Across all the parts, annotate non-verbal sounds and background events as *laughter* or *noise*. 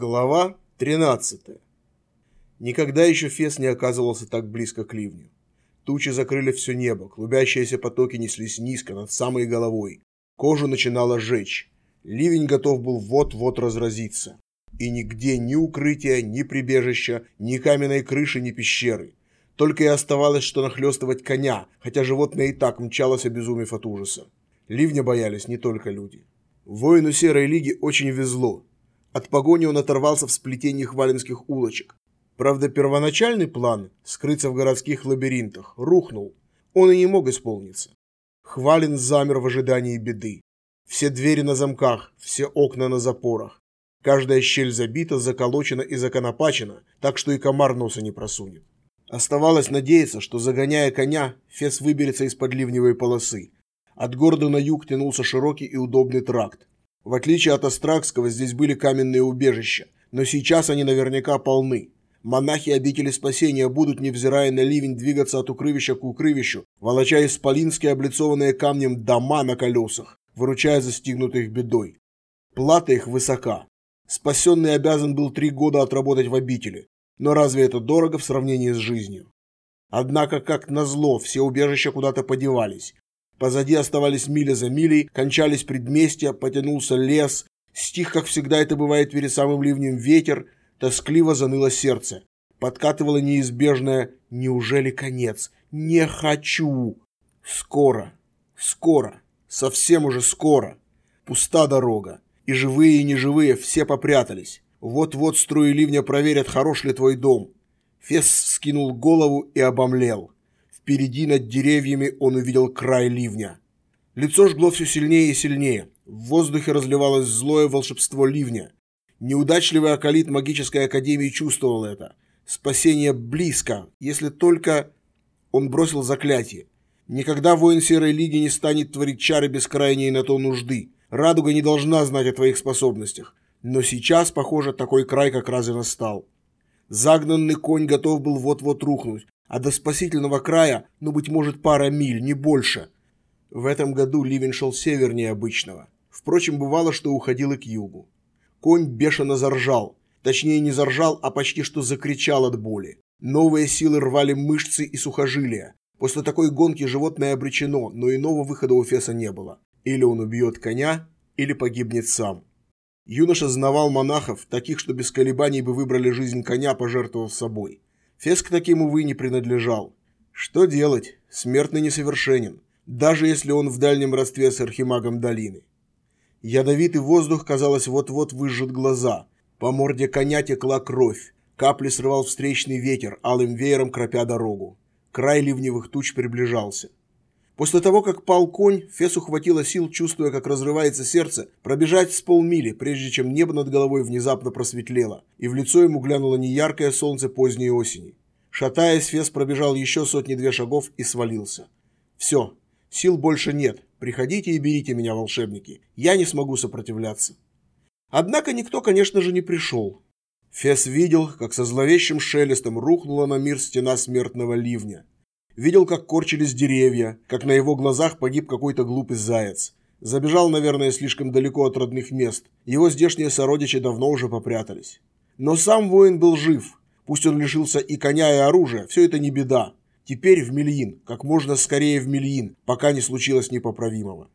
Глава 13. Никогда еще Фес не оказывался так близко к ливню. Тучи закрыли все небо, клубящиеся потоки неслись низко, над самой головой. Кожу начинало жечь. Ливень готов был вот-вот разразиться. И нигде ни укрытия, ни прибежища, ни каменной крыши, ни пещеры. Только и оставалось, что нахлестывать коня, хотя животное и так мчалось, обезумев от ужаса. Ливня боялись не только люди. Воину Серой Лиги очень везло. От погони он оторвался в сплетении хваленских улочек. Правда, первоначальный план – скрыться в городских лабиринтах – рухнул. Он и не мог исполниться. Хвален замер в ожидании беды. Все двери на замках, все окна на запорах. Каждая щель забита, заколочена и законопачена, так что и комар носа не просунет. Оставалось надеяться, что, загоняя коня, Фес выберется из-под ливневой полосы. От города на юг тянулся широкий и удобный тракт. В отличие от Астракского, здесь были каменные убежища, но сейчас они наверняка полны. Монахи обители спасения будут, невзирая на ливень, двигаться от укрывища к укрывищу, волоча исполински облицованные камнем дома на колесах, выручая застигнутых бедой. Плата их высока. Спасенный обязан был три года отработать в обители, но разве это дорого в сравнении с жизнью? Однако, как назло, все убежища куда-то подевались, Позади оставались мили за милей, кончались предместья, потянулся лес. Стих, как всегда это бывает перед самым ливнем, ветер. Тоскливо заныло сердце. Подкатывало неизбежное «Неужели конец? Не хочу!» Скоро, скоро, совсем уже скоро. Пуста дорога. И живые, и неживые все попрятались. Вот-вот струи ливня проверят, хорош ли твой дом. Фес скинул голову и обомлел. Впереди над деревьями он увидел край ливня. Лицо жгло все сильнее и сильнее. В воздухе разливалось злое волшебство ливня. Неудачливый околит магической академии чувствовал это. Спасение близко, если только... Он бросил заклятие. Никогда воин Серой Лиги не станет творить чары без крайней на то нужды. Радуга не должна знать о твоих способностях. Но сейчас, похоже, такой край как раз и настал. Загнанный конь готов был вот-вот рухнуть, а до спасительного края, ну, быть может, пара миль, не больше. В этом году ливень шел севернее обычного. Впрочем, бывало, что уходил и к югу. Конь бешено заржал. Точнее, не заржал, а почти что закричал от боли. Новые силы рвали мышцы и сухожилия. После такой гонки животное обречено, но иного выхода у Феса не было. Или он убьет коня, или погибнет сам. Юноша знавал монахов, таких, что без колебаний бы выбрали жизнь коня, пожертвовав собой. Фес к таким, увы, не принадлежал. Что делать? Смертный несовершенен, даже если он в дальнем родстве с архимагом долины. Ядовитый воздух, казалось, вот-вот выжжет глаза. По морде коня текла кровь. Капли срывал встречный ветер, алым веером кропя дорогу. Край ливневых туч приближался. После того, как пал конь, Фесу хватило сил, чувствуя, как разрывается сердце, пробежать с полмили, прежде чем небо над головой внезапно просветлело, и в лицо ему глянуло неяркое солнце поздней осени. Шатаясь, Фес пробежал еще сотни-две шагов и свалился. «Все, сил больше нет. Приходите и берите меня, волшебники. Я не смогу сопротивляться». Однако никто, конечно же, не пришел. Фес видел, как со зловещим шелестом рухнула на мир стена смертного ливня видел, как корчились деревья, как на его глазах погиб какой-то глупый заяц. Забежал, наверное, слишком далеко от родных мест. Его здешние сородичи давно уже попрятались. Но сам воин был жив. Пусть он лишился и коня, и оружия, все это не беда. Теперь в Мельин, как можно скорее в Мельин, пока не случилось непоправимого.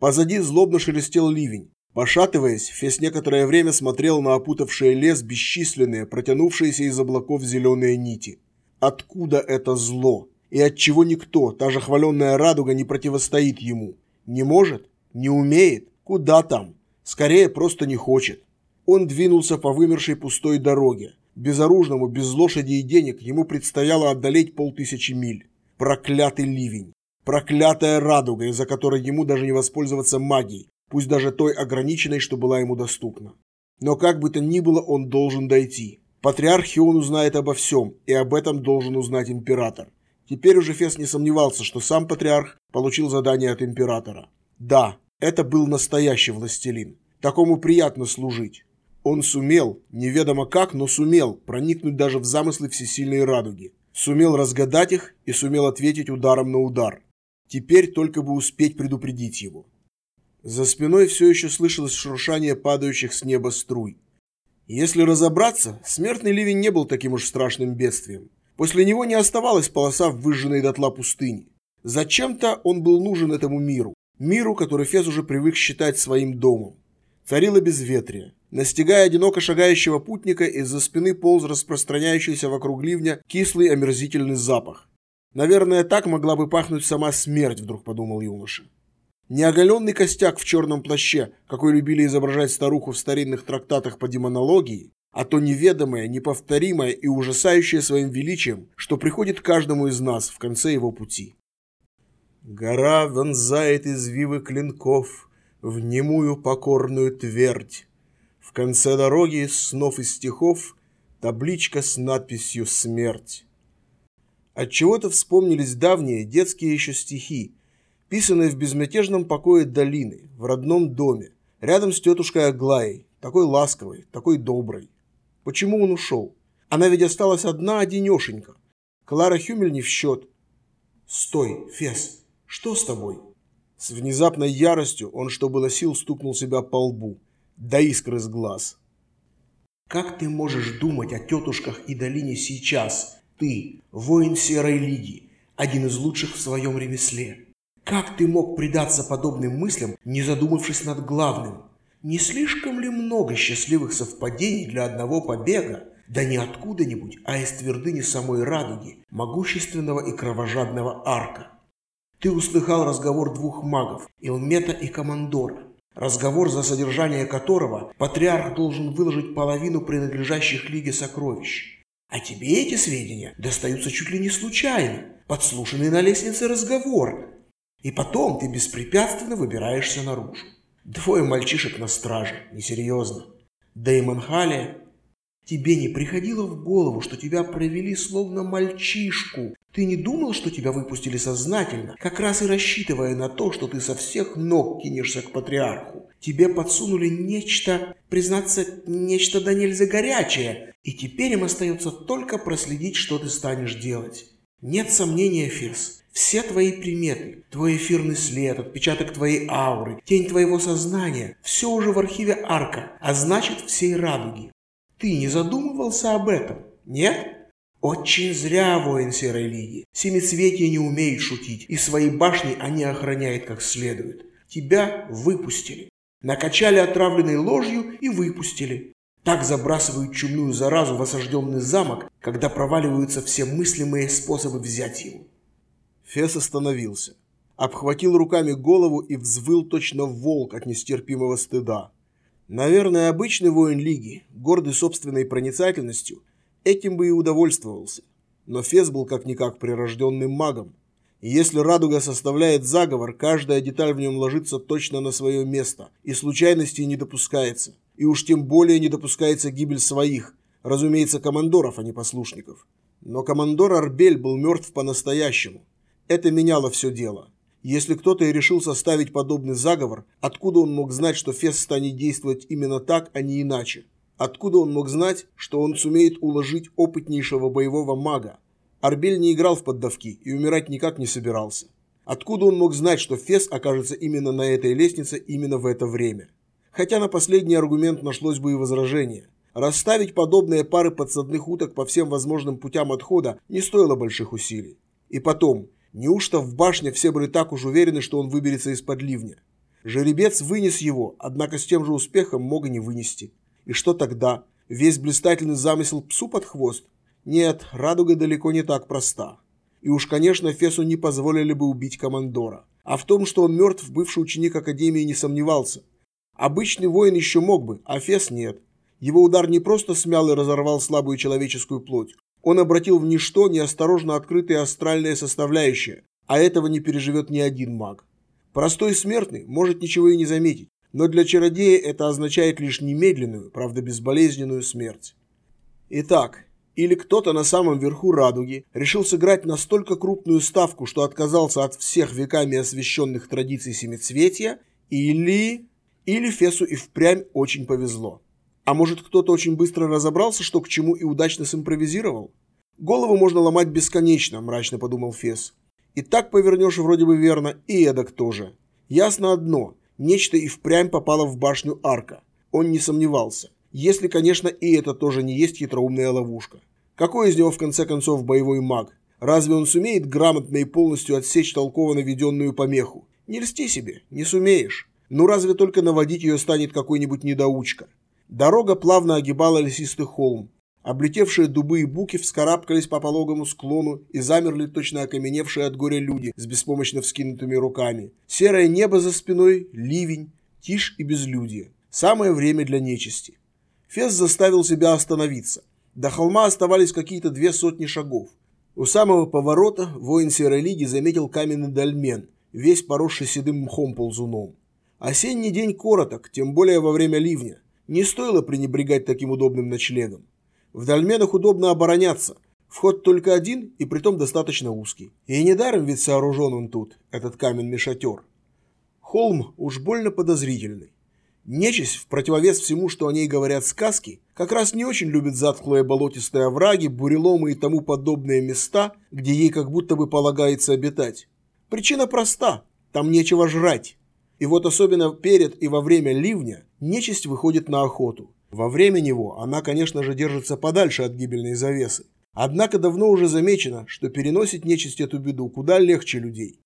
Позади злобно шелестел ливень. Пошатываясь, Фес некоторое время смотрел на опутавшие лес бесчисленные, протянувшиеся из облаков зеленые нити. Откуда это зло? И от чего никто, та же хваленная радуга, не противостоит ему. Не может? Не умеет? Куда там? Скорее, просто не хочет. Он двинулся по вымершей пустой дороге. Безоружному, без лошади и денег ему предстояло одолеть полтысячи миль. Проклятый ливень. Проклятая радуга, из-за которой ему даже не воспользоваться магией, пусть даже той ограниченной, что была ему доступна. Но как бы то ни было, он должен дойти. Патриарх Хион узнает обо всем, и об этом должен узнать император. Теперь уже Фес не сомневался, что сам патриарх получил задание от императора. Да, это был настоящий властелин. Такому приятно служить. Он сумел, неведомо как, но сумел проникнуть даже в замыслы всесильной радуги. Сумел разгадать их и сумел ответить ударом на удар. Теперь только бы успеть предупредить его. За спиной все еще слышалось шуршание падающих с неба струй. Если разобраться, смертный ливень не был таким уж страшным бедствием. После него не оставалась полоса выжженной дотла пустыни. Зачем-то он был нужен этому миру. Миру, который Фес уже привык считать своим домом. Царило безветрие. Настигая одиноко шагающего путника, из-за спины полз распространяющийся вокруг ливня кислый омерзительный запах. Наверное, так могла бы пахнуть сама смерть, вдруг подумал юноша. Неоголенный костяк в черном плаще, какой любили изображать старуху в старинных трактатах по демонологии, а то неведомое, неповторимое и ужасающее своим величием, что приходит каждому из нас в конце его пути. Гора вонзает извивы клинков в немую покорную твердь. В конце дороги снов и стихов табличка с надписью «Смерть». Отчего-то вспомнились давние детские еще стихи, писанные в безмятежном покое долины, в родном доме, рядом с тетушкой Аглаей, такой ласковой, такой доброй. Почему он ушел? Она ведь осталась одна одинешенька. Клара Хюмель не в счет. «Стой, Фес, что с тобой?» С внезапной яростью он, что было сил, стукнул себя по лбу, до искры с глаз. «Как ты можешь думать о тетушках и долине сейчас? Ты, воин Серой Лиги, один из лучших в своем ремесле. Как ты мог предаться подобным мыслям, не задумавшись над главным? Не слишком ли много счастливых совпадений для одного побега? Да не откуда-нибудь, а из твердыни самой радуги, могущественного и кровожадного арка. Ты услыхал разговор двух магов, Илмета и Командора. Разговор, за содержание которого патриарх должен выложить половину принадлежащих Лиге сокровищ. А тебе эти сведения достаются чуть ли не случайно, подслушанный на лестнице разговор, и потом ты беспрепятственно выбираешься наружу. Двое мальчишек на страже, несерьезно. Да и Манхалия. Тебе не приходило в голову, что тебя провели словно мальчишку. Ты не думал, что тебя выпустили сознательно, как раз и рассчитывая на то, что ты со всех ног кинешься к патриарху. Тебе подсунули нечто, признаться, нечто да нельзя горячее, и теперь им остается только проследить, что ты станешь делать. Нет сомнения, Фирс, все твои приметы, твой эфирный след, отпечаток твоей ауры, тень твоего сознания – все уже в архиве Арка, а значит всей радуги. Ты не задумывался об этом? Нет? Очень зря, воин Серой Лиги. Семицветия не умеют шутить, и свои башни они охраняют как следует. Тебя выпустили. Накачали отравленной ложью и выпустили. Так забрасывают чумную заразу в осажденный замок, когда проваливаются все мыслимые способы взять его. Фес остановился, обхватил руками голову и взвыл точно волк от нестерпимого стыда. Наверное, обычный воин Лиги, гордый собственной проницательностью, этим бы и удовольствовался. Но Фес был как-никак прирожденным магом. И если радуга составляет заговор, каждая деталь в нем ложится точно на свое место, и случайностей не допускается. И уж тем более не допускается гибель своих, разумеется, командоров, а не послушников. Но командор Арбель был мертв по-настоящему. Это меняло все дело. Если кто-то и решил составить подобный заговор, откуда он мог знать, что Фес станет действовать именно так, а не иначе? Откуда он мог знать, что он сумеет уложить опытнейшего боевого мага? Арбель не играл в поддавки и умирать никак не собирался. Откуда он мог знать, что Фес окажется именно на этой лестнице именно в это время? Хотя на последний аргумент нашлось бы и возражение. Расставить подобные пары подсадных уток по всем возможным путям отхода не стоило больших усилий. И потом, Неужто в башне все были так уж уверены, что он выберется из-под ливня? Жеребец вынес его, однако с тем же успехом мог и не вынести. И что тогда? Весь блистательный замысел псу под хвост? Нет, радуга далеко не так проста. И уж, конечно, Фесу не позволили бы убить командора. А в том, что он мертв, бывший ученик Академии не сомневался. Обычный воин еще мог бы, а Фес нет. Его удар не просто смял и разорвал слабую человеческую плоть. Он обратил в ничто неосторожно открытые астральные составляющие, а этого не переживет ни один маг. Простой смертный может ничего и не заметить, но для чародея это означает лишь немедленную, правда безболезненную смерть. Итак, или кто-то на самом верху радуги решил сыграть настолько крупную ставку, что отказался от всех веками освященных традиций семицветия, или... или Фесу и впрямь очень повезло. А может, кто-то очень быстро разобрался, что к чему, и удачно симпровизировал? Голову можно ломать бесконечно, мрачно подумал Фес. И так повернешь вроде бы верно, и эдак тоже. Ясно одно, нечто и впрямь попало в башню арка. Он не сомневался. Если, конечно, и это тоже не есть хитроумная ловушка. Какой из него, в конце концов, боевой маг? Разве он сумеет грамотно и полностью отсечь толково наведенную помеху? Не льсти себе, не сумеешь. Ну разве только наводить ее станет какой-нибудь недоучка. Дорога плавно огибала лесистый холм. Облетевшие дубы и буки вскарабкались по пологому склону и замерли точно окаменевшие от горя люди с беспомощно вскинутыми руками. Серое небо за спиной, ливень, тишь и безлюдье. Самое время для нечисти. Фес заставил себя остановиться. До холма оставались какие-то две сотни шагов. У самого поворота воин Серой Лиги заметил каменный дольмен, весь поросший седым мхом ползуном. Осенний день короток, тем более во время ливня. Не стоило пренебрегать таким удобным ночлегом. В дольменах удобно обороняться. Вход только один и притом достаточно узкий. И недаром ведь сооружен он тут, этот каменный шатер. Холм уж больно подозрительный. Нечисть, в противовес всему, что о ней говорят сказки, как раз не очень любит затхлые болотистые овраги, буреломы и тому подобные места, где ей как будто бы полагается обитать. Причина проста – там нечего жрать. И вот особенно перед и во время ливня нечисть выходит на охоту. Во время него она, конечно же, держится подальше от гибельной завесы. Однако давно уже замечено, что переносит нечисть эту беду куда легче людей.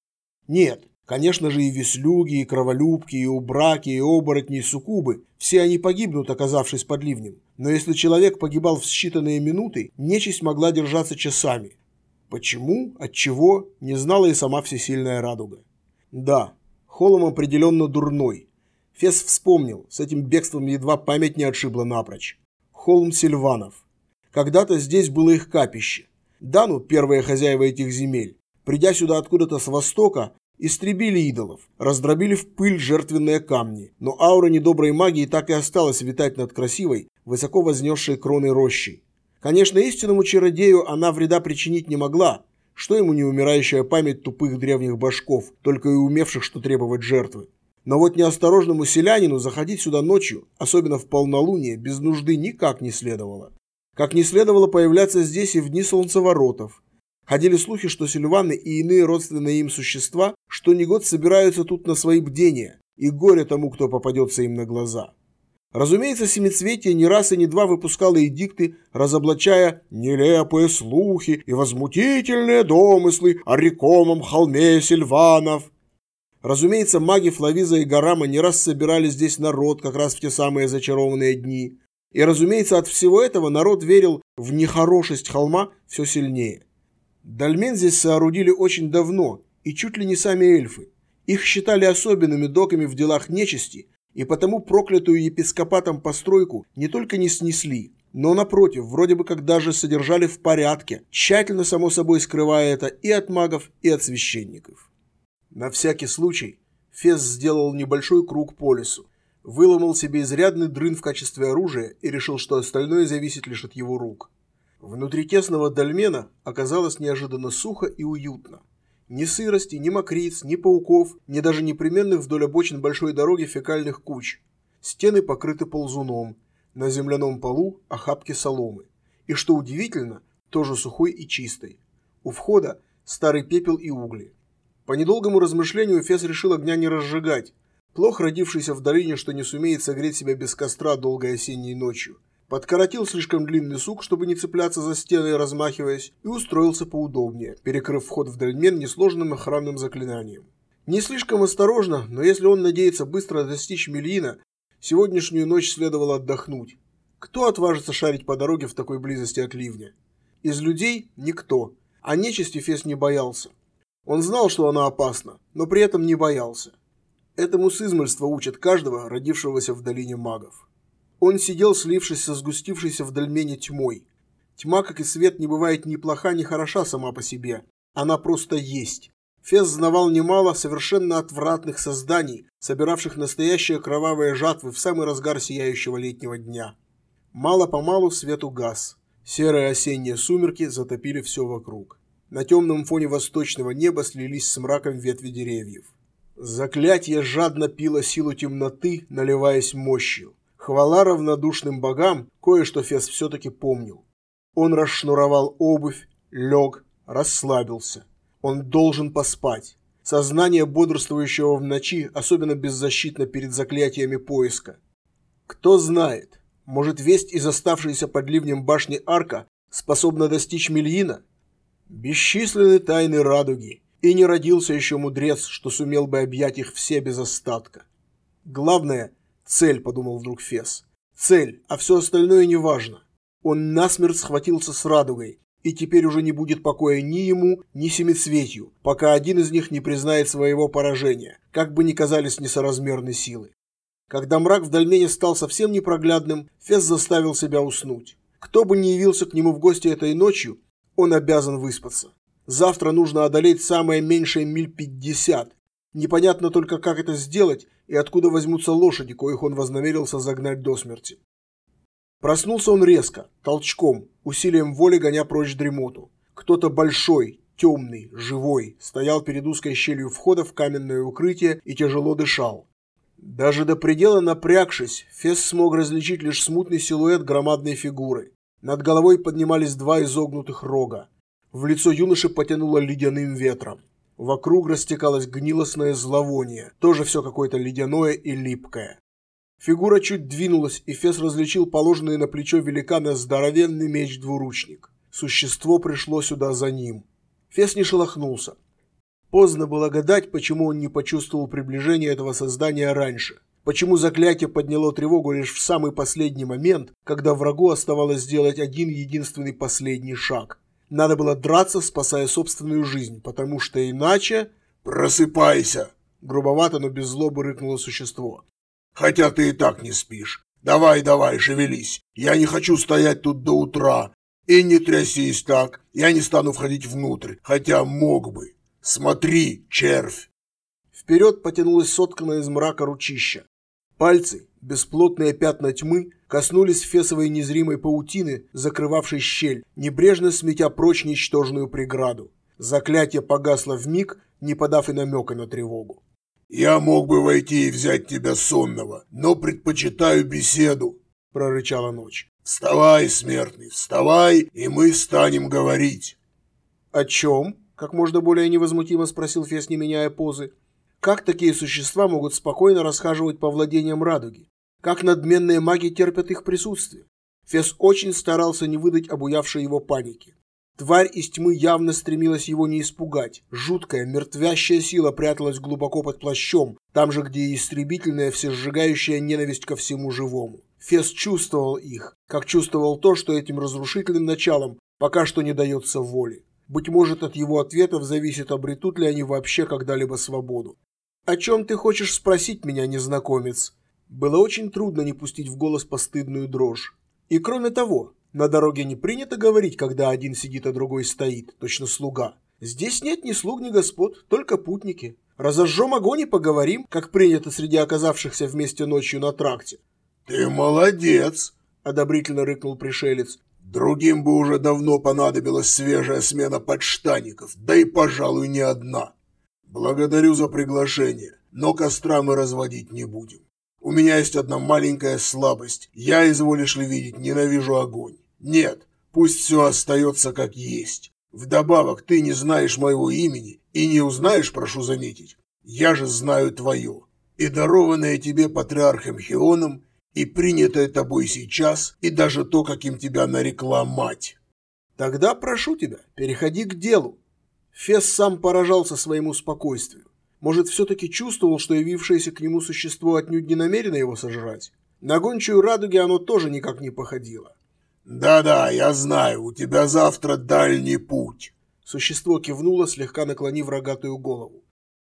Нет, Конечно же и веслюги, и кроволюбки, и убраки, и оборотни, и суккубы. Все они погибнут, оказавшись под ливнем. Но если человек погибал в считанные минуты, нечисть могла держаться часами. Почему, отчего, не знала и сама всесильная радуга. Да, холм определенно дурной. Фес вспомнил, с этим бегством едва память не отшибла напрочь. Холм Сильванов. Когда-то здесь было их капище. Дану, первые хозяева этих земель, придя сюда откуда-то с востока, Истребили идолов, раздробили в пыль жертвенные камни, но аура недоброй магии так и осталась витать над красивой, высоко вознесшей кроной рощей. Конечно, истинному чародею она вреда причинить не могла, что ему не умирающая память тупых древних башков, только и умевших что требовать жертвы. Но вот неосторожному селянину заходить сюда ночью, особенно в полнолуние, без нужды никак не следовало. Как не следовало появляться здесь и в дни солнцеворотов, Ходили слухи, что сильваны и иные родственные им существа что ни год собираются тут на свои бдения, и горе тому, кто попадется им на глаза. Разумеется, Семицветие не раз и не два выпускало эдикты, разоблачая нелепые слухи и возмутительные домыслы о рекомом холме Сильванов. Разумеется, маги Флавиза и Гарама не раз собирали здесь народ как раз в те самые зачарованные дни. И, разумеется, от всего этого народ верил в нехорошесть холма все сильнее. Дольмен здесь соорудили очень давно, и чуть ли не сами эльфы. Их считали особенными доками в делах нечисти, и потому проклятую епископатом постройку не только не снесли, но напротив, вроде бы как даже содержали в порядке, тщательно, само собой, скрывая это и от магов, и от священников. На всякий случай Фес сделал небольшой круг по лесу, выломал себе изрядный дрын в качестве оружия и решил, что остальное зависит лишь от его рук. Внутри тесного дольмена оказалось неожиданно сухо и уютно. Ни сырости, ни мокриц, ни пауков, ни даже непременных вдоль обочин большой дороги фекальных куч. Стены покрыты ползуном, на земляном полу охапки соломы. И что удивительно, тоже сухой и чистой. У входа старый пепел и угли. По недолгому размышлению Фес решил огня не разжигать. Плох родившийся в долине, что не сумеет согреть себя без костра долгой осенней ночью. Подкоротил слишком длинный сук, чтобы не цепляться за стены, размахиваясь, и устроился поудобнее, перекрыв вход в дольмен несложным охранным заклинанием. Не слишком осторожно, но если он надеется быстро достичь Мельина, сегодняшнюю ночь следовало отдохнуть. Кто отважится шарить по дороге в такой близости от ливня? Из людей никто, а нечисти Фес не боялся. Он знал, что она опасна, но при этом не боялся. Этому сызмальство учат каждого, родившегося в долине магов. Он сидел, слившись со сгустившейся в дольмене тьмой. Тьма, как и свет, не бывает ни плоха, ни хороша сама по себе. Она просто есть. Фес знавал немало совершенно отвратных созданий, собиравших настоящие кровавые жатвы в самый разгар сияющего летнего дня. Мало-помалу свет угас. Серые осенние сумерки затопили все вокруг. На темном фоне восточного неба слились с мраком ветви деревьев. Заклятие жадно пило силу темноты, наливаясь мощью. Хвала равнодушным богам, кое-что Фес все-таки помнил. Он расшнуровал обувь, лег, расслабился. Он должен поспать. Сознание бодрствующего в ночи особенно беззащитно перед заклятиями поиска. Кто знает, Может, весть из оставшейся под ливнем башни Арка способна достичь Мельина? Бесчисленны тайны радуги, и не родился еще мудрец, что сумел бы объять их все без остатка. Главное – цель, подумал вдруг Фес. Цель, а все остальное не важно. Он насмерть схватился с радугой, и теперь уже не будет покоя ни ему, ни семицветью, пока один из них не признает своего поражения, как бы ни казались несоразмерны силы. Когда мрак в дольмене стал совсем непроглядным, Фес заставил себя уснуть. Кто бы ни явился к нему в гости этой ночью, он обязан выспаться. Завтра нужно одолеть самое меньшее миль пятьдесят. Непонятно только, как это сделать и откуда возьмутся лошади, коих он вознамерился загнать до смерти. Проснулся он резко, толчком, усилием воли гоня прочь дремоту. Кто-то большой, темный, живой, стоял перед узкой щелью входа в каменное укрытие и тяжело дышал. Даже до предела напрягшись, Фес смог различить лишь смутный силуэт громадной фигуры. Над головой поднимались два изогнутых рога. В лицо юноши потянуло ледяным ветром. Вокруг растекалось гнилостное зловоние, тоже все какое-то ледяное и липкое. Фигура чуть двинулась, и Фес различил положенный на плечо великана здоровенный меч-двуручник. Существо пришло сюда за ним. Фес не шелохнулся. Поздно было гадать, почему он не почувствовал приближения этого создания раньше. Почему заклятие подняло тревогу лишь в самый последний момент, когда врагу оставалось сделать один единственный последний шаг. Надо было драться, спасая собственную жизнь, потому что иначе... «Просыпайся!» Грубовато, но без злобы рыкнуло существо. «Хотя ты и так не спишь. Давай, давай, шевелись. Я не хочу стоять тут до утра. И не трясись так. Я не стану входить внутрь, хотя мог бы. Смотри, червь!» Вперед потянулась сотканная из мрака ручища. Пальцы, бесплотные пятна тьмы, коснулись фесовой незримой паутины, закрывавшей щель, небрежно сметя прочь ничтожную преграду. Заклятие погасло в миг, не подав и намека на тревогу. «Я мог бы войти и взять тебя сонного, но предпочитаю беседу», — прорычала ночь. «Вставай, смертный, вставай, и мы станем говорить». «О чем?» Как можно более невозмутимо спросил Фес, не меняя позы. Как такие существа могут спокойно расхаживать по владениям радуги? Как надменные маги терпят их присутствие? Фес очень старался не выдать обуявшей его паники. Тварь из тьмы явно стремилась его не испугать. Жуткая, мертвящая сила пряталась глубоко под плащом, там же, где и истребительная, всесжигающая ненависть ко всему живому. Фес чувствовал их, как чувствовал то, что этим разрушительным началом пока что не дается воли. Быть может, от его ответов зависит, обретут ли они вообще когда-либо свободу. «О чем ты хочешь спросить меня, незнакомец?» Было очень трудно не пустить в голос постыдную дрожь. И кроме того, на дороге не принято говорить, когда один сидит, а другой стоит, точно слуга. Здесь нет ни слуг, ни господ, только путники. Разожжем огонь и поговорим, как принято среди оказавшихся вместе ночью на тракте. «Ты молодец!» – одобрительно рыкнул пришелец. Другим бы уже давно понадобилась свежая смена подштаников, да и, пожалуй, не одна. Благодарю за приглашение, но костра мы разводить не будем. У меня есть одна маленькая слабость. Я, изволишь ли видеть, ненавижу огонь. Нет, пусть все остается как есть. Вдобавок, ты не знаешь моего имени и не узнаешь, прошу заметить. Я же знаю твое. И дарованное тебе патриархом Хионом и принятое тобой сейчас, и даже то, каким тебя нарекла мать. Тогда прошу тебя, переходи к делу. Фес сам поражался своему спокойствию. Может, все-таки чувствовал, что явившееся к нему существо отнюдь не намерено его сожрать? На гончую радуги оно тоже никак не походило. «Да-да, я знаю, у тебя завтра дальний путь». Существо кивнуло, слегка наклонив рогатую голову.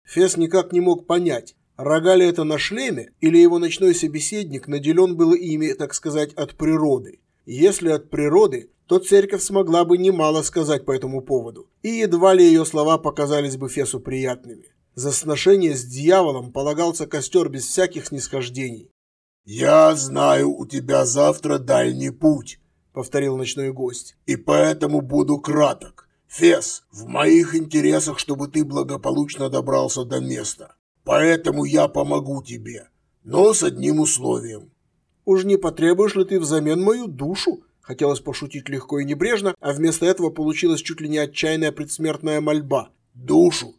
Фес никак не мог понять, Рога ли это на шлеме, или его ночной собеседник наделен был ими, так сказать, от природы? Если от природы, то церковь смогла бы немало сказать по этому поводу, и едва ли ее слова показались бы Фесу приятными. За сношение с дьяволом полагался костер без всяких снисхождений. «Я знаю, у тебя завтра дальний путь», — повторил ночной гость, — «и поэтому буду краток. Фес, в моих интересах, чтобы ты благополучно добрался до места. Поэтому я помогу тебе, но с одним условием. Уж не потребуешь ли ты взамен мою душу? Хотелось пошутить легко и небрежно, а вместо этого получилась чуть ли не отчаянная предсмертная мольба. Душу?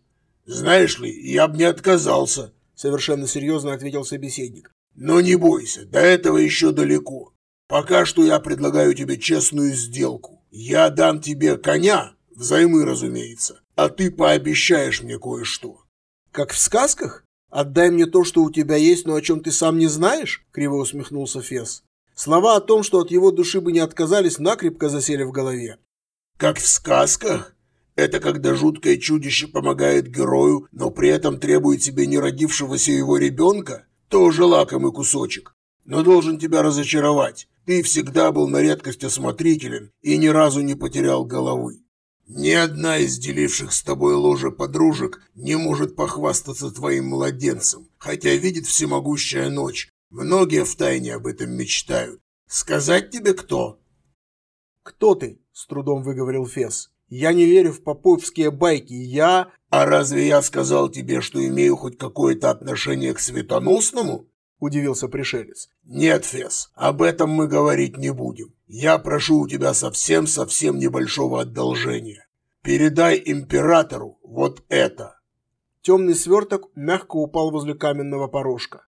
Знаешь ли, я бы не отказался, совершенно серьезно ответил собеседник. Но не бойся, до этого еще далеко. Пока что я предлагаю тебе честную сделку. Я дам тебе коня, взаймы, разумеется, а ты пообещаешь мне кое-что. Как в сказках? Отдай мне то, что у тебя есть, но о чем ты сам не знаешь? Криво усмехнулся Фес. Слова о том, что от его души бы не отказались, накрепко засели в голове. Как в сказках? Это когда жуткое чудище помогает герою, но при этом требует себе неродившегося его ребенка? Тоже лакомый кусочек. Но должен тебя разочаровать. Ты всегда был на редкость осмотрителен и ни разу не потерял головы. Ни одна из деливших с тобой ложе подружек не может похвастаться твоим младенцем, хотя видит всемогущая ночь. Многие втайне об этом мечтают. Сказать тебе кто? Кто ты? С трудом выговорил Фес. Я не верю в поповские байки. Я... А разве я сказал тебе, что имею хоть какое-то отношение к светоносному? – удивился пришелец. «Нет, Фес, об этом мы говорить не будем. Я прошу у тебя совсем-совсем небольшого одолжения. Передай императору вот это». Темный сверток мягко упал возле каменного порожка.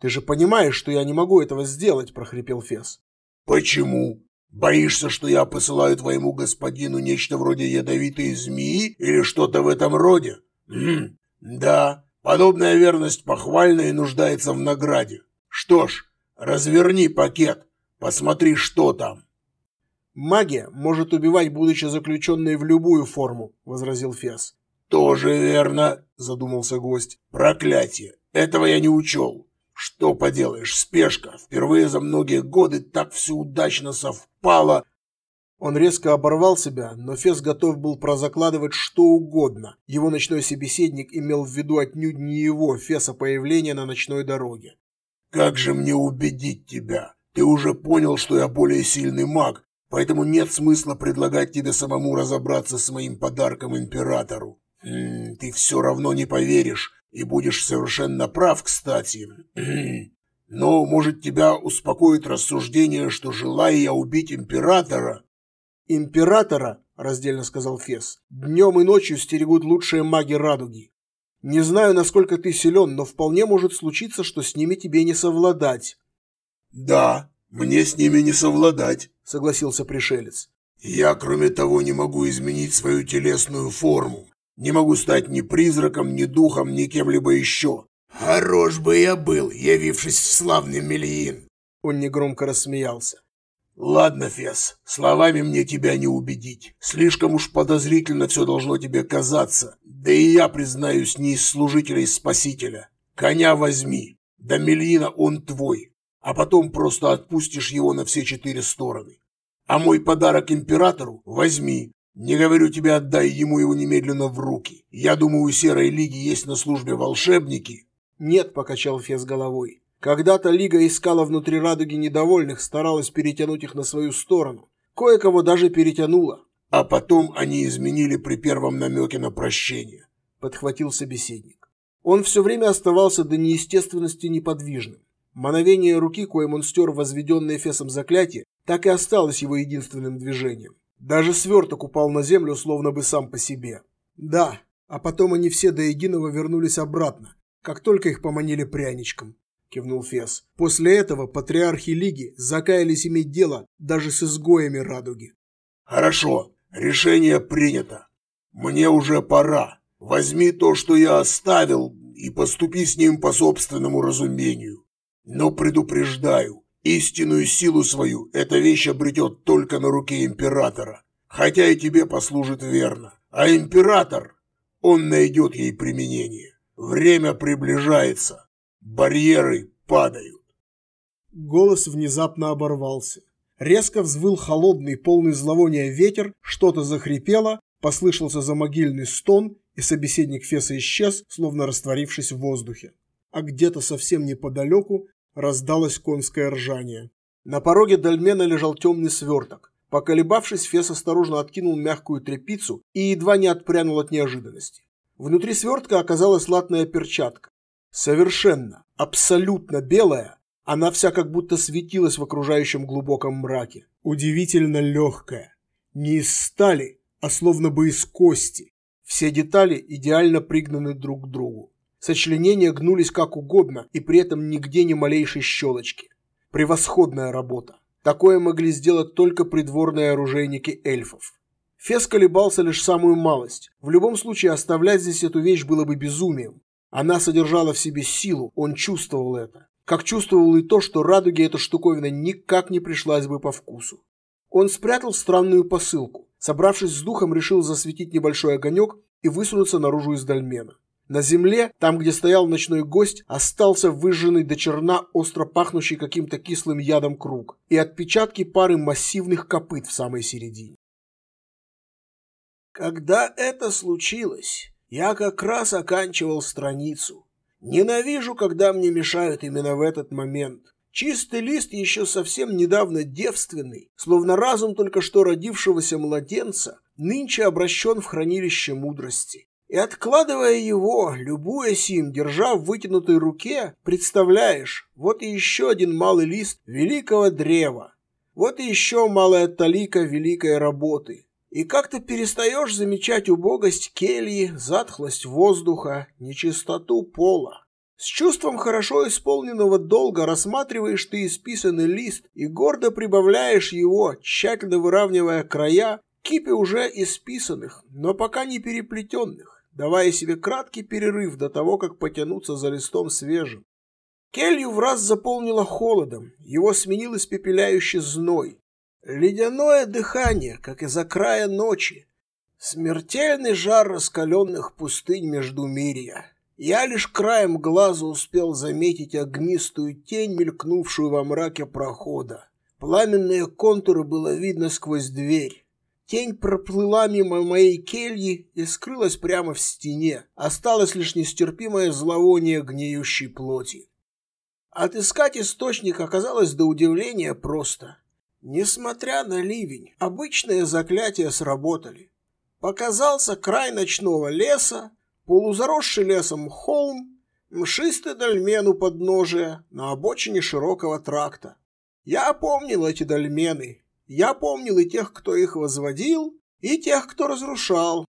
«Ты же понимаешь, что я не могу этого сделать», – прохрипел Фес. «Почему? Боишься, что я посылаю твоему господину нечто вроде ядовитой змеи или что-то в этом роде? Хм, да, Подобная верность похвальна и нуждается в награде. Что ж, разверни пакет, посмотри, что там. Магия может убивать, будучи заключенной в любую форму, возразил Фес. Тоже верно, задумался гость. Проклятие, этого я не учел. Что поделаешь, спешка. Впервые за многие годы так все удачно совпало. Он резко оборвал себя, но Фес готов был прозакладывать что угодно. Его ночной собеседник имел в виду отнюдь не его, Феса, появление на ночной дороге. «Как же мне убедить тебя? Ты уже понял, что я более сильный маг, поэтому нет смысла предлагать тебе самому разобраться с моим подарком императору. М -м, ты все равно не поверишь, и будешь совершенно прав, кстати. *clears throat* Но, может, тебя успокоит рассуждение, что, желая я убить императора, «Императора», – раздельно сказал Фес, – «днем и ночью стерегут лучшие маги радуги. Не знаю, насколько ты силен, но вполне может случиться, что с ними тебе не совладать». «Да, мне с ними не совладать», – согласился пришелец. «Я, кроме того, не могу изменить свою телесную форму. Не могу стать ни призраком, ни духом, ни кем-либо еще. Хорош бы я был, явившись в славный Мельин». Он негромко рассмеялся. «Ладно, Фес, словами мне тебя не убедить. Слишком уж подозрительно все должно тебе казаться. Да и я, признаюсь, не из служителей Спасителя. Коня возьми. До Мельина он твой. А потом просто отпустишь его на все четыре стороны. А мой подарок императору возьми. Не говорю тебе, отдай ему его немедленно в руки. Я думаю, у Серой Лиги есть на службе волшебники». «Нет», — покачал Фес головой. Когда-то Лига искала внутри радуги недовольных, старалась перетянуть их на свою сторону. Кое-кого даже перетянула. А потом они изменили при первом намеке на прощение. Подхватил собеседник. Он все время оставался до неестественности неподвижным. Мановение руки, коим он стер возведенное Фесом заклятие, так и осталось его единственным движением. Даже сверток упал на землю, словно бы сам по себе. Да, а потом они все до единого вернулись обратно, как только их поманили пряничком. – кивнул Фес. «После этого патриархи Лиги закаялись иметь дело даже с изгоями Радуги». «Хорошо, решение принято. Мне уже пора. Возьми то, что я оставил, и поступи с ним по собственному разумению. Но предупреждаю, истинную силу свою эта вещь обретет только на руке императора, хотя и тебе послужит верно. А император, он найдет ей применение. Время приближается». Барьеры падают. Голос внезапно оборвался. Резко взвыл холодный, полный зловония ветер, что-то захрипело, послышался замогильный стон, и собеседник Феса исчез, словно растворившись в воздухе. А где-то совсем неподалеку раздалось конское ржание. На пороге дольмена лежал темный сверток. Поколебавшись, Фес осторожно откинул мягкую тряпицу и едва не отпрянул от неожиданности. Внутри свертка оказалась латная перчатка. Совершенно, абсолютно белая, она вся как будто светилась в окружающем глубоком мраке. Удивительно легкая. Не из стали, а словно бы из кости. Все детали идеально пригнаны друг к другу. Сочленения гнулись как угодно и при этом нигде ни малейшей щелочки. Превосходная работа. Такое могли сделать только придворные оружейники эльфов. Фес колебался лишь самую малость. В любом случае оставлять здесь эту вещь было бы безумием. Она содержала в себе силу, он чувствовал это. Как чувствовал и то, что радуге эта штуковина никак не пришлась бы по вкусу. Он спрятал странную посылку. Собравшись с духом, решил засветить небольшой огонек и высунуться наружу из дольмена. На земле, там, где стоял ночной гость, остался выжженный до черна, остро пахнущий каким-то кислым ядом круг и отпечатки пары массивных копыт в самой середине. Когда это случилось, я как раз оканчивал страницу. Ненавижу, когда мне мешают именно в этот момент. Чистый лист еще совсем недавно девственный, словно разум только что родившегося младенца, нынче обращен в хранилище мудрости. И откладывая его, любуясь им, держа в вытянутой руке, представляешь, вот и еще один малый лист великого древа, вот и еще малая талика великой работы. И как-то перестаешь замечать убогость кельи, затхлость воздуха, нечистоту пола. С чувством хорошо исполненного долга рассматриваешь ты исписанный лист и гордо прибавляешь его, тщательно выравнивая края, кипе уже исписанных, но пока не переплетенных давая себе краткий перерыв до того, как потянуться за листом свежим. Келью в раз заполнило холодом, его сменил испепеляющий зной. Ледяное дыхание, как из-за края ночи. Смертельный жар раскаленных пустынь между мирья. Я лишь краем глаза успел заметить огнистую тень, мелькнувшую во мраке прохода. Пламенные контуры было видно сквозь дверь. Тень проплыла мимо моей кельи и скрылась прямо в стене. Осталось лишь нестерпимое зловоние гниющей плоти. Отыскать источник оказалось до удивления просто. Несмотря на ливень, обычные заклятия сработали. Показался край ночного леса, полузаросший лесом холм, мшистый дольмен у подножия на обочине широкого тракта. Я помнил эти дольмены, я помнил и тех, кто их возводил, и тех, кто разрушал.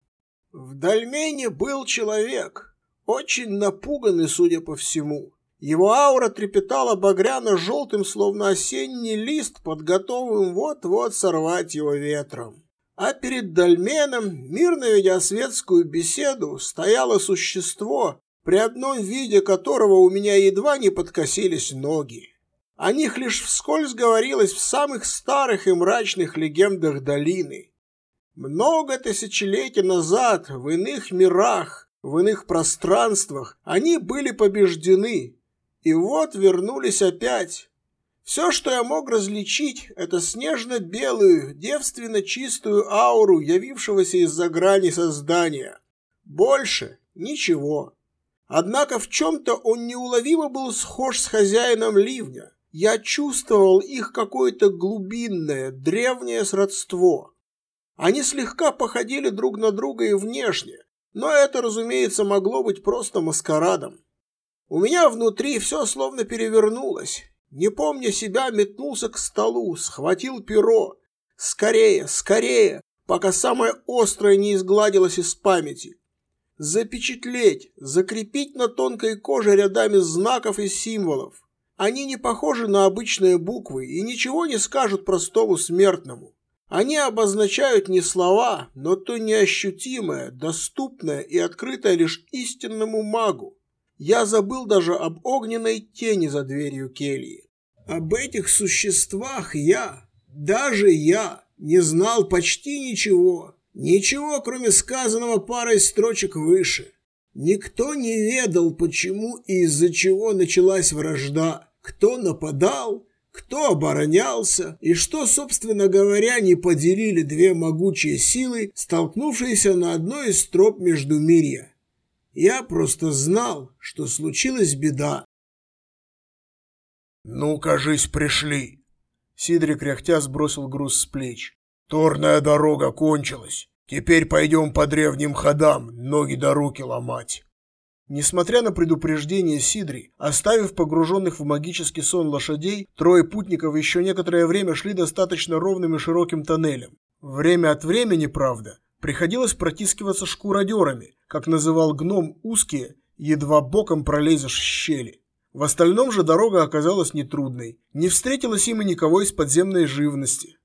В Дальмене был человек, очень напуганный, судя по всему. Его аура трепетала багряно-желтым, словно осенний лист, под готовым вот-вот сорвать его ветром. А перед Дальменом, мирно ведя светскую беседу, стояло существо, при одном виде которого у меня едва не подкосились ноги. О них лишь вскользь говорилось в самых старых и мрачных легендах долины. Много тысячелетий назад в иных мирах, в иных пространствах они были побеждены, и вот вернулись опять. Все, что я мог различить, это снежно-белую, девственно чистую ауру, явившегося из-за грани создания. Больше ничего. Однако в чем-то он неуловимо был схож с хозяином ливня. Я чувствовал их какое-то глубинное, древнее сродство. Они слегка походили друг на друга и внешне, но это, разумеется, могло быть просто маскарадом. У меня внутри все словно перевернулось. Не помня себя, метнулся к столу, схватил перо. Скорее, скорее, пока самое острое не изгладилось из памяти. Запечатлеть, закрепить на тонкой коже рядами знаков и символов. Они не похожи на обычные буквы и ничего не скажут простому смертному. Они обозначают не слова, но то неощутимое, доступное и открытое лишь истинному магу. Я забыл даже об огненной тени за дверью кельи. Об этих существах я, даже я, не знал почти ничего. Ничего, кроме сказанного парой строчек выше. Никто не ведал, почему и из-за чего началась вражда кто нападал, кто оборонялся и что, собственно говоря, не поделили две могучие силы, столкнувшиеся на одной из троп Междумирья. Я просто знал, что случилась беда. «Ну, кажись, пришли!» Сидрик кряхтя сбросил груз с плеч. «Торная дорога кончилась. Теперь пойдем по древним ходам, ноги до руки ломать». Несмотря на предупреждение Сидри, оставив погруженных в магический сон лошадей, трое путников еще некоторое время шли достаточно ровным и широким тоннелем. Время от времени, правда, приходилось протискиваться шкуродерами, как называл гном узкие, едва боком пролезешь щели. В остальном же дорога оказалась нетрудной. Не встретилось им и никого из подземной живности.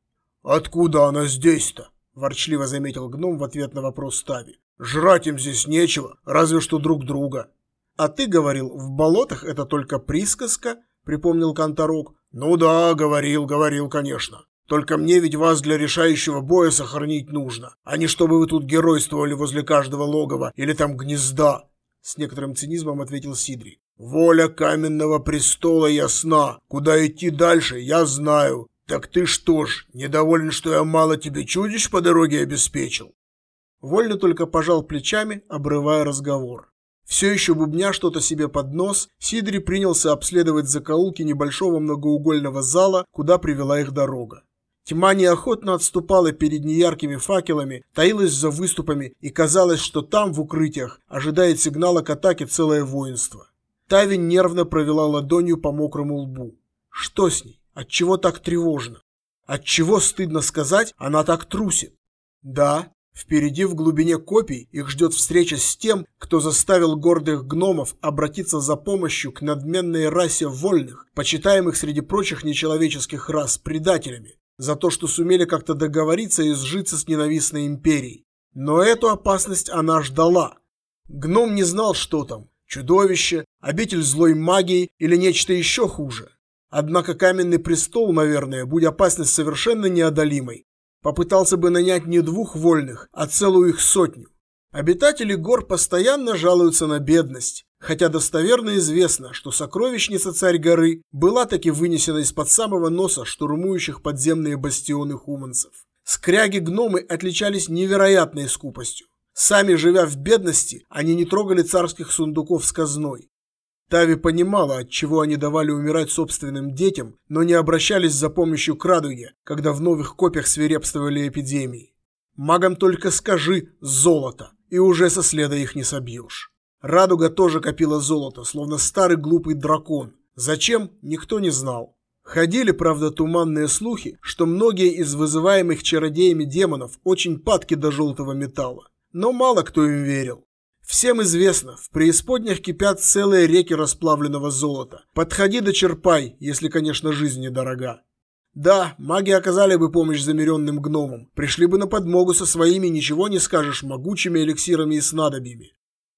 «Откуда она здесь-то?» – ворчливо заметил гном в ответ на вопрос Тави. «Жрать им здесь нечего, разве что друг друга». «А ты говорил, в болотах это только присказка?» – припомнил Конторок. «Ну да, говорил, говорил, конечно. Только мне ведь вас для решающего боя сохранить нужно, а не чтобы вы тут геройствовали возле каждого логова или там гнезда», — с некоторым цинизмом ответил Сидри. «Воля каменного престола ясна. Куда идти дальше, я знаю. Так ты что ж, недоволен, что я мало тебе чудищ по дороге обеспечил?» Вольно только пожал плечами, обрывая разговор. Все еще бубня что-то себе под нос, Сидри принялся обследовать закоулки небольшого многоугольного зала, куда привела их дорога. Тьма неохотно отступала перед неяркими факелами, таилась за выступами, и казалось, что там, в укрытиях, ожидает сигнала к атаке целое воинство. Тавин нервно провела ладонью по мокрому лбу. Что с ней? Отчего так тревожно? Отчего, стыдно сказать, она так трусит? Да, Впереди в глубине копий их ждет встреча с тем, кто заставил гордых гномов обратиться за помощью к надменной расе вольных, почитаемых среди прочих нечеловеческих рас предателями, за то, что сумели как-то договориться и сжиться с ненавистной империей. Но эту опасность она ждала. Гном не знал, что там – чудовище, обитель злой магии или нечто еще хуже. Однако каменный престол, наверное, будь опасность совершенно неодолимой, попытался бы нанять не двух вольных, а целую их сотню. Обитатели гор постоянно жалуются на бедность, хотя достоверно известно, что сокровищница царь горы была таки вынесена из-под самого носа штурмующих подземные бастионы хуманцев. Скряги-гномы отличались невероятной скупостью. Сами живя в бедности, они не трогали царских сундуков с казной, Тави понимала, от чего они давали умирать собственным детям, но не обращались за помощью к радуге, когда в новых копиях свирепствовали эпидемии. Магам только скажи «золото», и уже со следа их не собьешь. Радуга тоже копила золото, словно старый глупый дракон. Зачем, никто не знал. Ходили, правда, туманные слухи, что многие из вызываемых чародеями демонов очень падки до желтого металла. Но мало кто им верил. Всем известно, в преисподнях кипят целые реки расплавленного золота. Подходи да черпай, если, конечно, жизнь недорога. Да, маги оказали бы помощь замеренным гномам, пришли бы на подмогу со своими, ничего не скажешь, могучими эликсирами и снадобьями.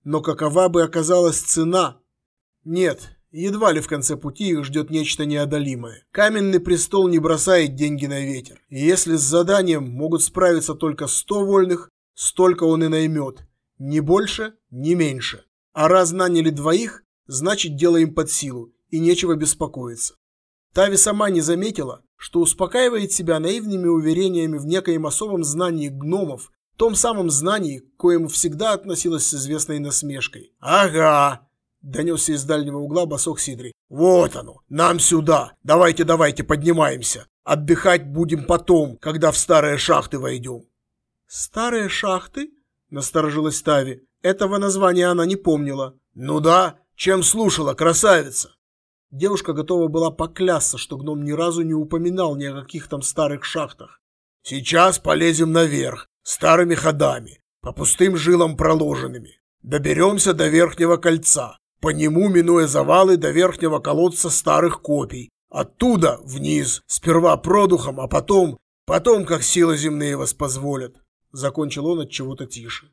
Но какова бы оказалась цена? Нет, едва ли в конце пути их ждет нечто неодолимое. Каменный престол не бросает деньги на ветер. И если с заданием могут справиться только сто вольных, столько он и наймет. Ни больше, ни меньше. А раз наняли двоих, значит дело им под силу, и нечего беспокоиться. Тави сама не заметила, что успокаивает себя наивными уверениями в некоем особом знании гномов, том самом знании, к коему всегда относилась с известной насмешкой. «Ага!» – донесся из дальнего угла босок Сидри. «Вот оно! Нам сюда! Давайте, давайте, поднимаемся! Отдыхать будем потом, когда в старые шахты войдем!» «Старые шахты?» Насторожилась Тави. Этого названия она не помнила. Ну да, чем слушала, красавица. Девушка готова была поклясться, что гном ни разу не упоминал ни о каких там старых шахтах. Сейчас полезем наверх, старыми ходами, по пустым жилам проложенными. Доберемся до верхнего кольца, по нему, минуя завалы, до верхнего колодца старых копий. Оттуда вниз, сперва продухом, а потом, потом, как силы земные воспозволят. Закончил он от чего-то тише.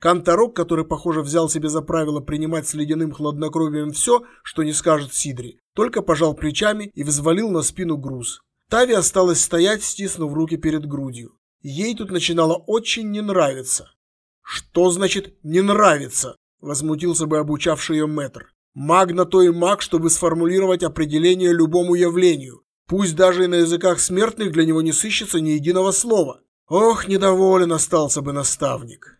Канторок, который, похоже, взял себе за правило принимать с ледяным хладнокровием все, что не скажет Сидри, только пожал плечами и взвалил на спину груз. Тави осталась стоять, стиснув руки перед грудью. Ей тут начинало очень не нравиться. «Что значит «не нравится»?» – возмутился бы обучавший ее мэтр. «Маг на то и маг, чтобы сформулировать определение любому явлению. Пусть даже и на языках смертных для него не сыщется ни единого слова. Ох, недоволен остался бы наставник.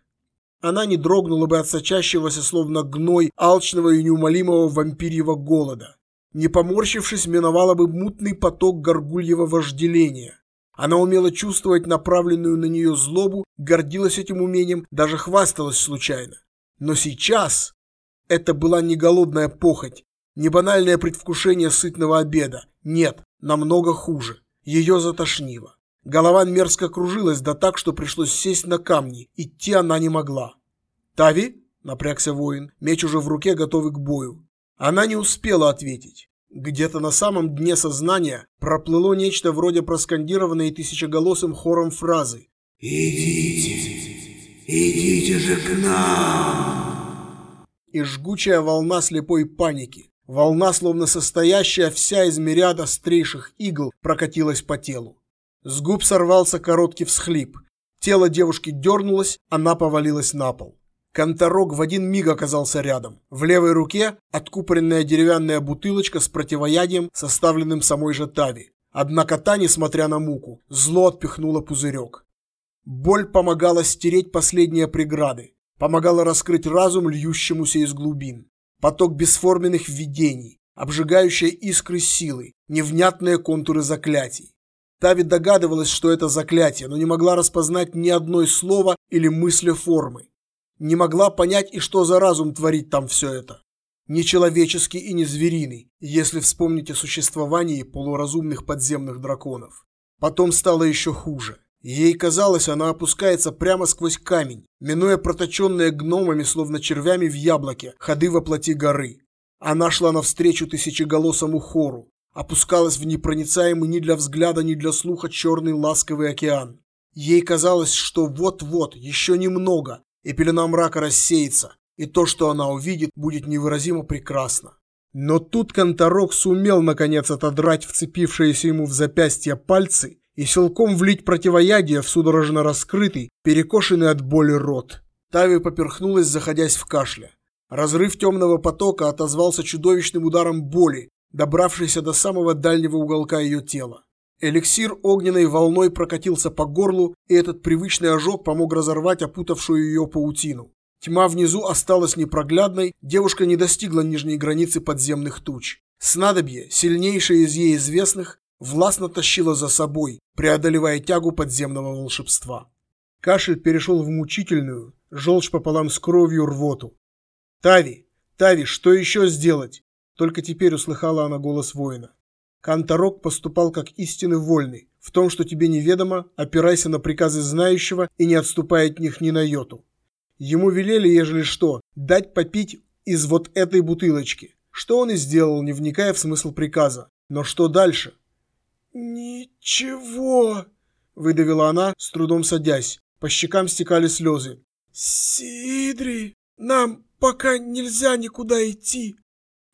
Она не дрогнула бы от сочащегося, словно гной, алчного и неумолимого вампирьего голода. Не поморщившись, миновала бы мутный поток горгульего вожделения. Она умела чувствовать направленную на нее злобу, гордилась этим умением, даже хвасталась случайно. Но сейчас это была не голодная похоть, не банальное предвкушение сытного обеда. Нет, намного хуже. Ее затошнило. Голова мерзко кружилась, да так, что пришлось сесть на камни. Идти она не могла. «Тави?» – напрягся воин, меч уже в руке, готовый к бою. Она не успела ответить. Где-то на самом дне сознания проплыло нечто вроде проскандированной тысячеголосым хором фразы. «Идите, идите же к нам!» И жгучая волна слепой паники, волна, словно состоящая вся из мириад острейших игл, прокатилась по телу. С губ сорвался короткий всхлип. Тело девушки дернулось, она повалилась на пол. Конторок в один миг оказался рядом. В левой руке откупоренная деревянная бутылочка с противоядием, составленным самой же Тави. Однако та, несмотря на муку, зло отпихнула пузырек. Боль помогала стереть последние преграды, помогала раскрыть разум, льющемуся из глубин. Поток бесформенных видений, обжигающие искры силы, невнятные контуры заклятий. Тави догадывалась, что это заклятие, но не могла распознать ни одной слова или мысли формы. Не могла понять и что за разум творит там все это. Не человеческий и не звериный, если вспомнить о существовании полуразумных подземных драконов. Потом стало еще хуже. Ей казалось, она опускается прямо сквозь камень, минуя проточенные гномами, словно червями в яблоке, ходы во плоти горы. Она шла навстречу тысячеголосому хору, опускалась в непроницаемый ни для взгляда, ни для слуха черный ласковый океан. Ей казалось, что вот-вот, еще немного, и пелена мрака рассеется, и то, что она увидит, будет невыразимо прекрасно. Но тут Конторок сумел наконец отодрать вцепившиеся ему в запястья пальцы и силком влить противоядие в судорожно раскрытый, перекошенный от боли рот. Тави поперхнулась, заходясь в кашле. Разрыв темного потока отозвался чудовищным ударом боли, добравшийся до самого дальнего уголка ее тела. Эликсир огненной волной прокатился по горлу, и этот привычный ожог помог разорвать опутавшую ее паутину. Тьма внизу осталась непроглядной, девушка не достигла нижней границы подземных туч. Снадобье, сильнейшее из ей известных, властно тащило за собой, преодолевая тягу подземного волшебства. Кашель перешел в мучительную, желчь пополам с кровью рвоту. «Тави! Тави, что еще сделать?» Только теперь услыхала она голос воина. Канторок поступал как истинный вольный. В том, что тебе неведомо, опирайся на приказы знающего и не отступай от них ни на йоту. Ему велели, ежели что, дать попить из вот этой бутылочки. Что он и сделал, не вникая в смысл приказа. Но что дальше? «Ничего», — выдавила она, с трудом садясь. По щекам стекали слезы. «Сидри, нам пока нельзя никуда идти.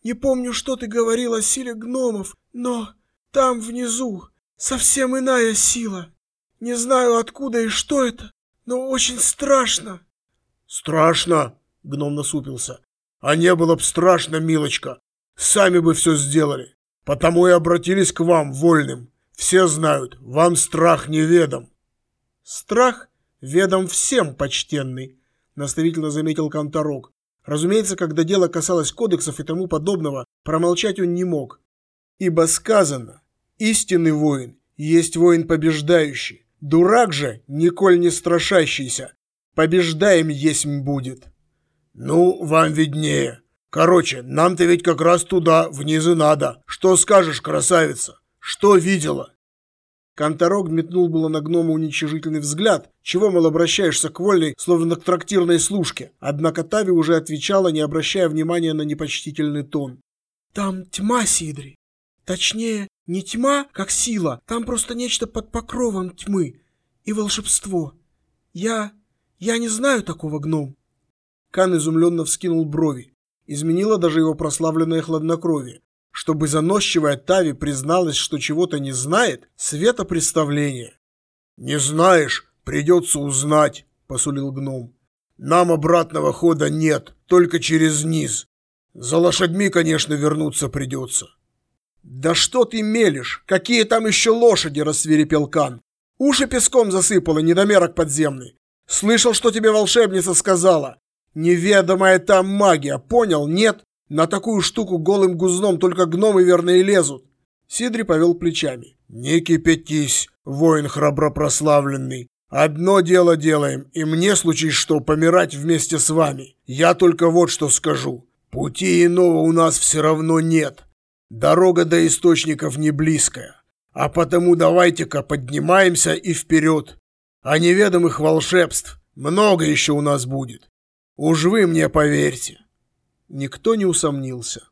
Не помню, что ты говорил о силе гномов, но там внизу совсем иная сила. Не знаю, откуда и что это, но очень страшно. Страшно, гном насупился. А не было б страшно, милочка. Сами бы все сделали. Потому и обратились к вам, вольным. Все знают, вам страх неведом. Страх ведом всем, почтенный, наставительно заметил Конторок. Разумеется, когда дело касалось кодексов и тому подобного, промолчать он не мог. Ибо сказано, истинный воин есть воин побеждающий, дурак же, николь не страшащийся, побеждаем есть будет. Ну, вам виднее. Короче, нам-то ведь как раз туда, вниз и надо. Что скажешь, красавица? Что видела? Конторог метнул было на гнома уничижительный взгляд, чего, мол, обращаешься к вольной, словно к трактирной служке. Однако Тави уже отвечала, не обращая внимания на непочтительный тон. «Там тьма, Сидри. Точнее, не тьма, как сила, там просто нечто под покровом тьмы. И волшебство. Я... я не знаю такого гном». Кан изумленно вскинул брови. Изменило даже его прославленное хладнокровие. Чтобы заносчивая Тави призналась, что чего-то не знает, светопредставление. «Не знаешь, придется узнать», — посулил гном. «Нам обратного хода нет, только через низ. За лошадьми, конечно, вернуться придется». «Да что ты мелешь? Какие там еще лошади?» – рассверепел Кан. «Уши песком засыпало, недомерок подземный. Слышал, что тебе волшебница сказала. Неведомая там магия, понял, нет? На такую штуку голым гузном только гномы верно и лезут. Сидри повел плечами. Не кипятись, воин храбропрославленный. Одно дело делаем, и мне случись что помирать вместе с вами. Я только вот что скажу. Пути иного у нас все равно нет. Дорога до источников не близкая. А потому давайте-ка поднимаемся и вперед. А неведомых волшебств много еще у нас будет. Уж вы мне поверьте. Никто не усомнился.